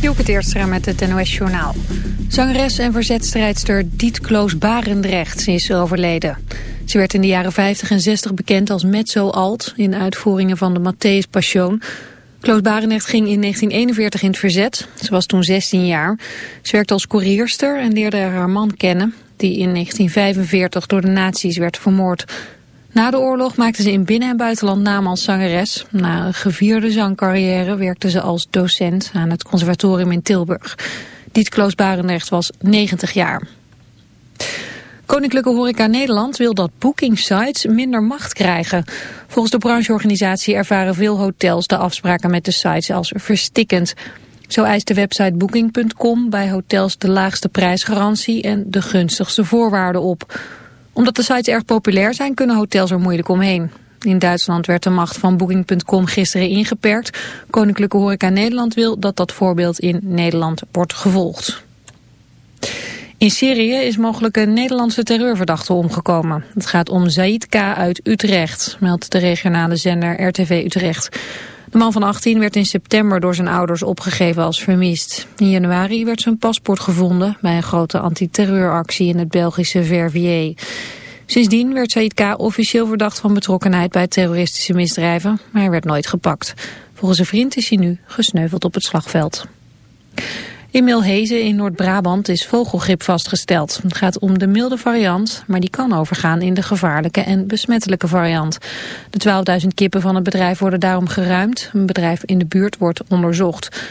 Joek het eerst met het NOS Journaal. Zangeres en verzetstrijdster Diet Kloos-Barendrecht is overleden. Ze werd in de jaren 50 en 60 bekend als mezzo alt... in uitvoeringen van de Matthäus Passion. Kloos-Barendrecht ging in 1941 in het verzet. Ze was toen 16 jaar. Ze werkte als koerierster en leerde haar man kennen... die in 1945 door de nazi's werd vermoord... Na de oorlog maakte ze in binnen- en buitenland naam als zangeres. Na een gevierde zangcarrière werkte ze als docent aan het conservatorium in Tilburg. Diet Kloos Barendrecht was 90 jaar. Koninklijke Horeca Nederland wil dat bookingsites minder macht krijgen. Volgens de brancheorganisatie ervaren veel hotels de afspraken met de sites als verstikkend. Zo eist de website booking.com bij hotels de laagste prijsgarantie en de gunstigste voorwaarden op omdat de sites erg populair zijn, kunnen hotels er moeilijk omheen. In Duitsland werd de macht van Booking.com gisteren ingeperkt. Koninklijke Horeca Nederland wil dat dat voorbeeld in Nederland wordt gevolgd. In Syrië is mogelijk een Nederlandse terreurverdachte omgekomen. Het gaat om Zaid K. uit Utrecht, meldt de regionale zender RTV Utrecht. De man van 18 werd in september door zijn ouders opgegeven als vermist. In januari werd zijn paspoort gevonden bij een grote antiterreuractie in het Belgische Verviers. Sindsdien werd Said K. officieel verdacht van betrokkenheid bij terroristische misdrijven, maar hij werd nooit gepakt. Volgens een vriend is hij nu gesneuveld op het slagveld. In Milhezen in Noord-Brabant is vogelgrip vastgesteld. Het gaat om de milde variant, maar die kan overgaan in de gevaarlijke en besmettelijke variant. De 12.000 kippen van het bedrijf worden daarom geruimd. Een bedrijf in de buurt wordt onderzocht.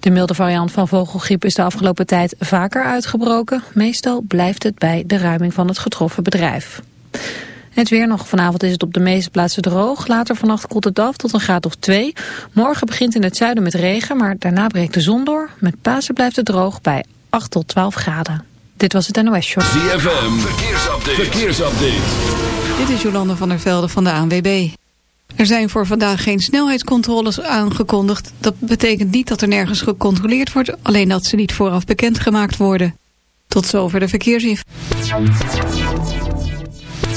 De milde variant van vogelgriep is de afgelopen tijd vaker uitgebroken. Meestal blijft het bij de ruiming van het getroffen bedrijf. Het weer nog. Vanavond is het op de meeste plaatsen droog. Later vannacht koelt het af tot een graad of 2. Morgen begint in het zuiden met regen, maar daarna breekt de zon door. Met Pasen blijft het droog bij 8 tot 12 graden. Dit was het NOS Show. ZFM, verkeersupdate. verkeersupdate. Dit is Jolande van der Velde van de ANWB. Er zijn voor vandaag geen snelheidscontroles aangekondigd. Dat betekent niet dat er nergens gecontroleerd wordt, alleen dat ze niet vooraf bekendgemaakt worden. Tot zover de verkeersinformatie.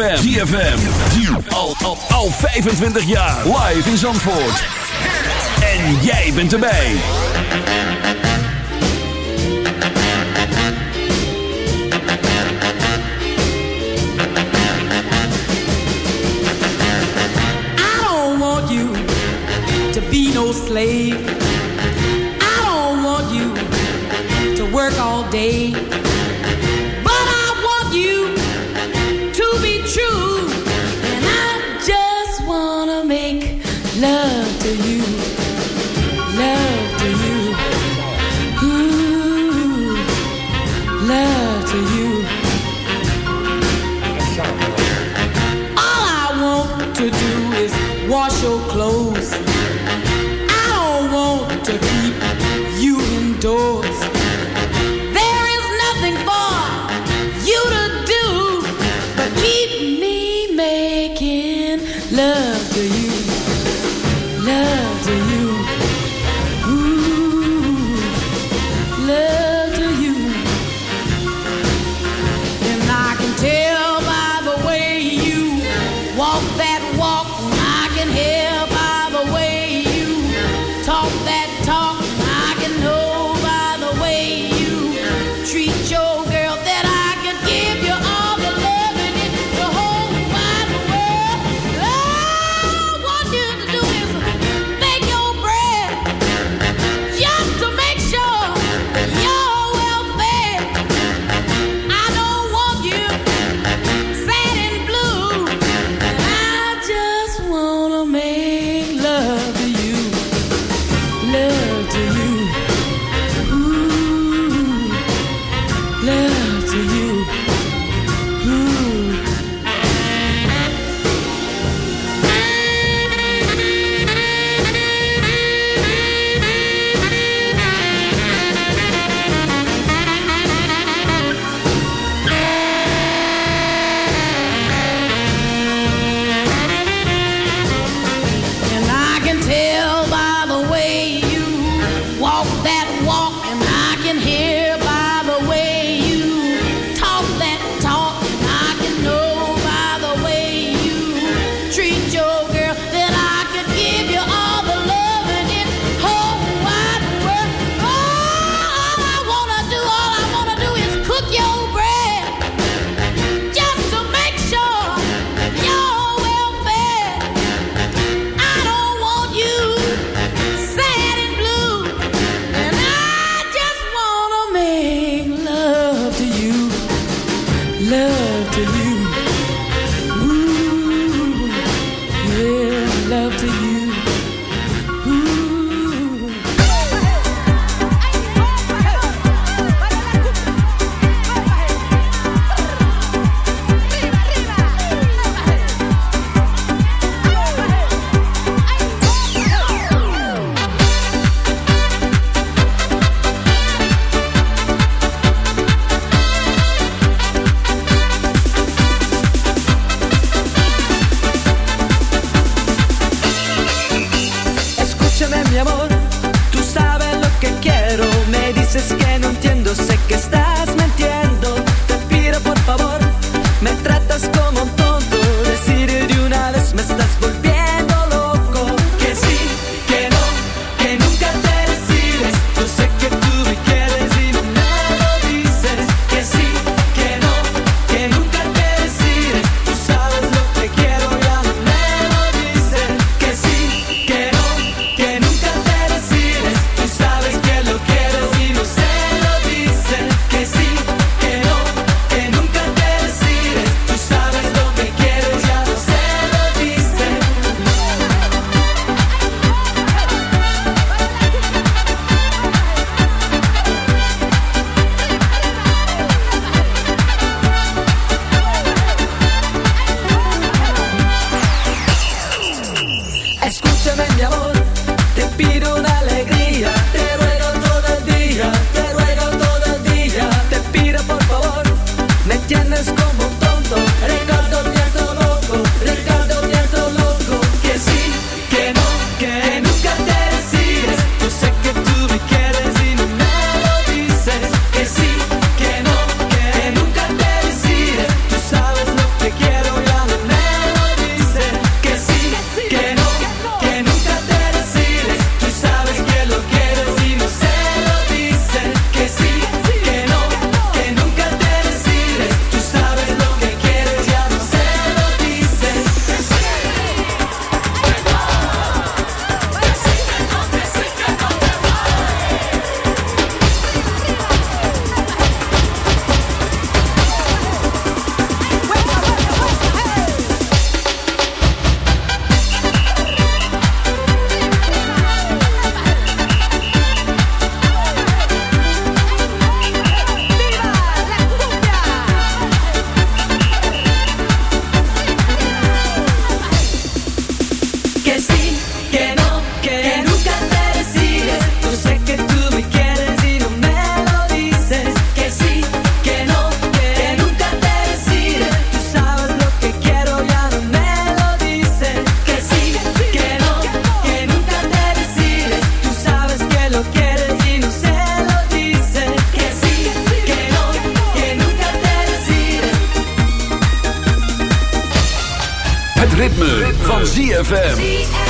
ZFM. ZFM. Al, al, al 25 jaar. Live in Zandvoort. En jij bent erbij. I don't want you to be no slave. I don't want you to work all day. love. ritme, van ZFM.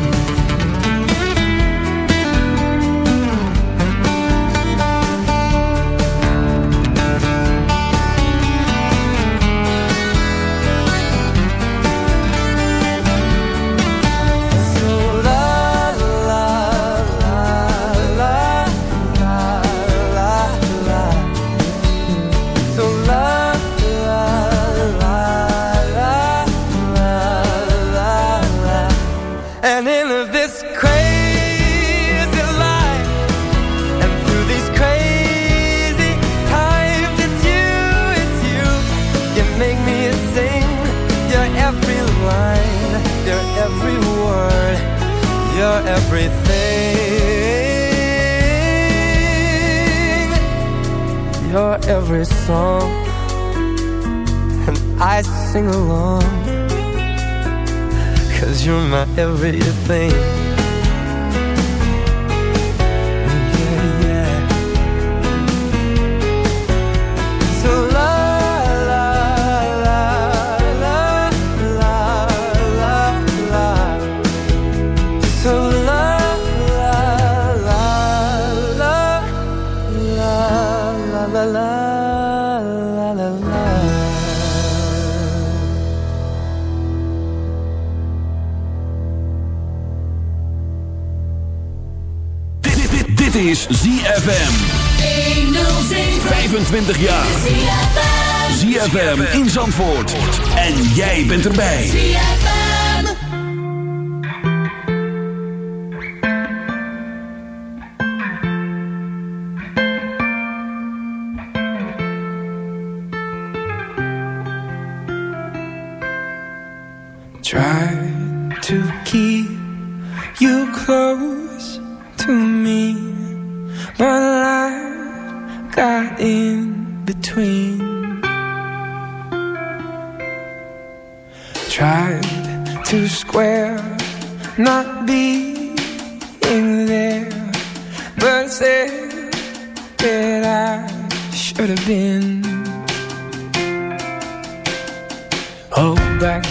Try to keep you close to me But life got in between. Tried to square, not being there, but said that I should have been. Hold back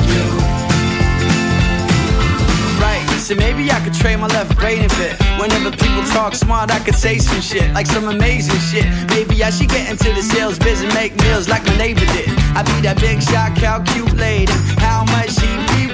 Maybe I could trade my left brain a bit. Whenever people talk smart, I could say some shit, like some amazing shit. Maybe I should get into the sales biz and make meals like my neighbor did. I'd be that big shot, calculating how much be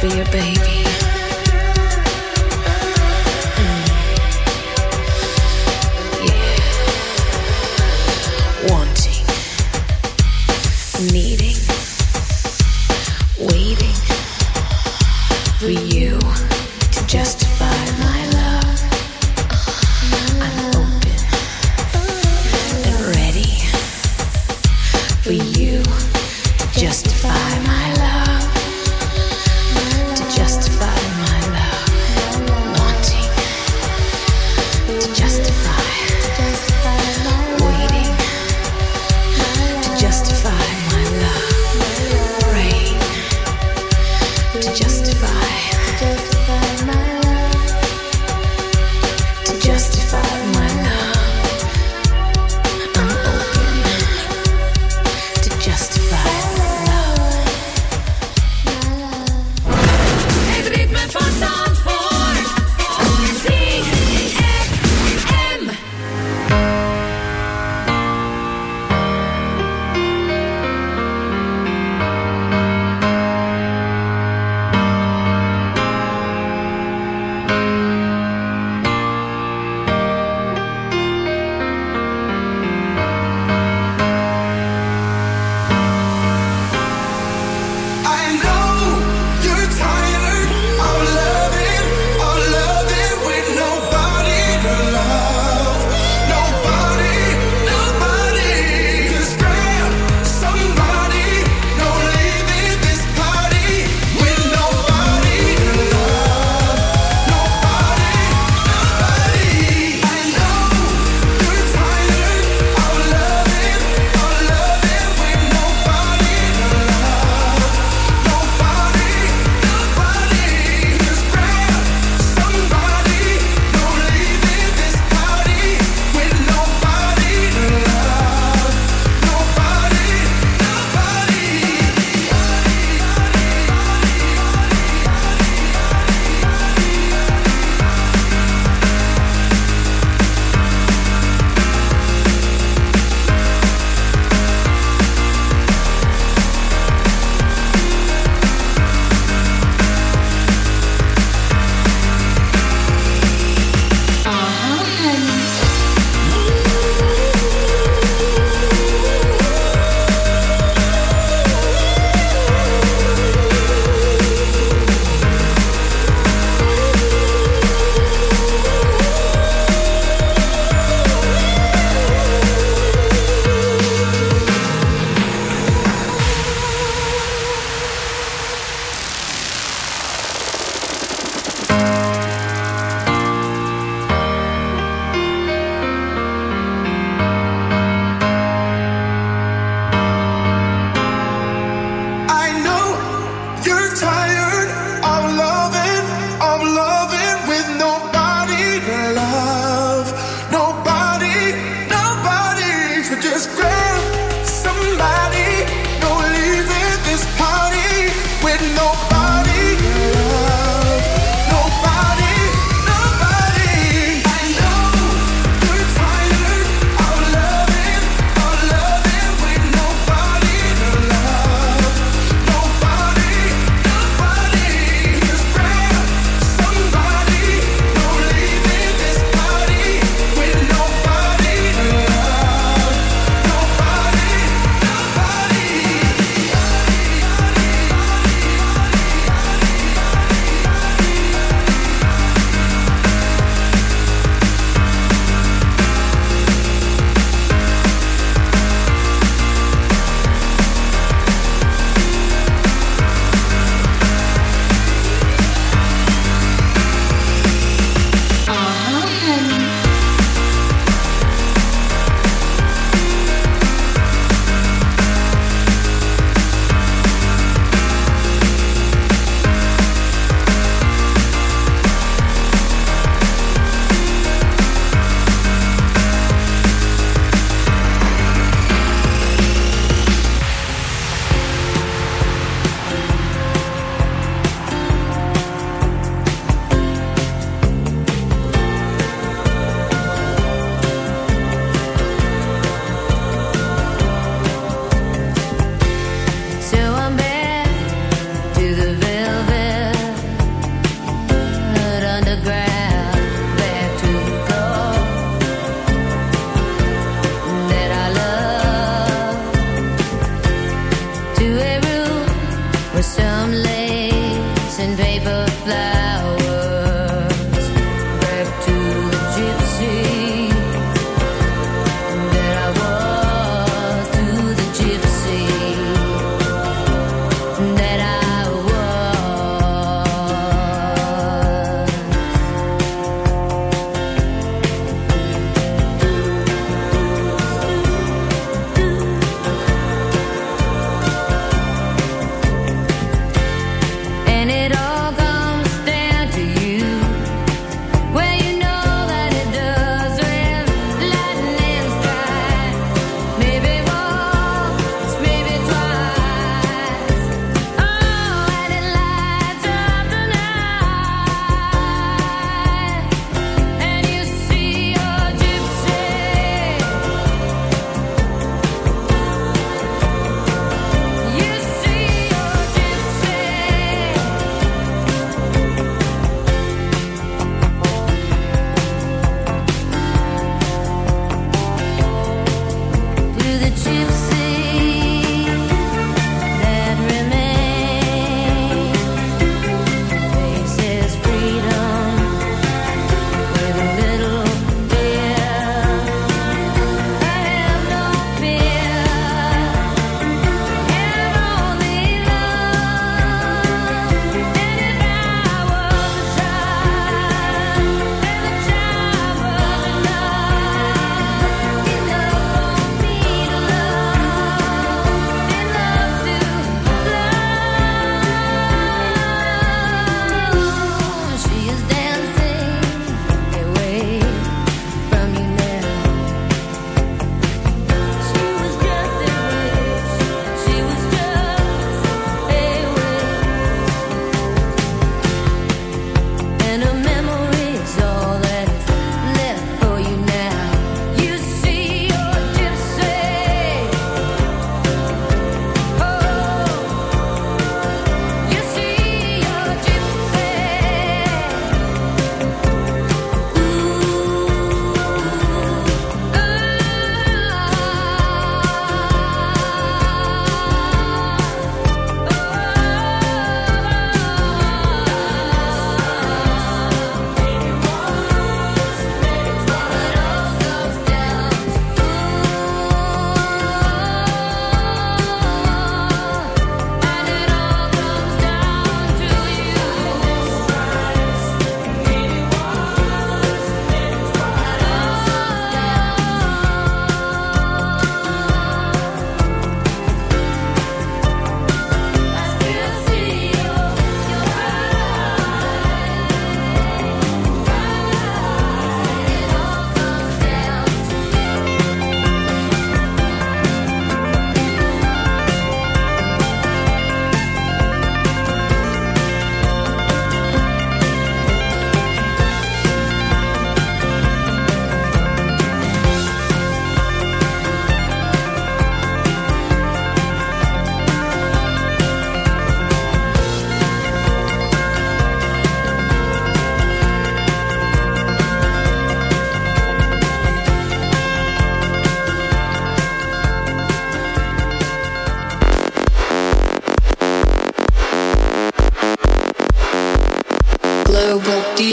Van Zandvoort. ZFM.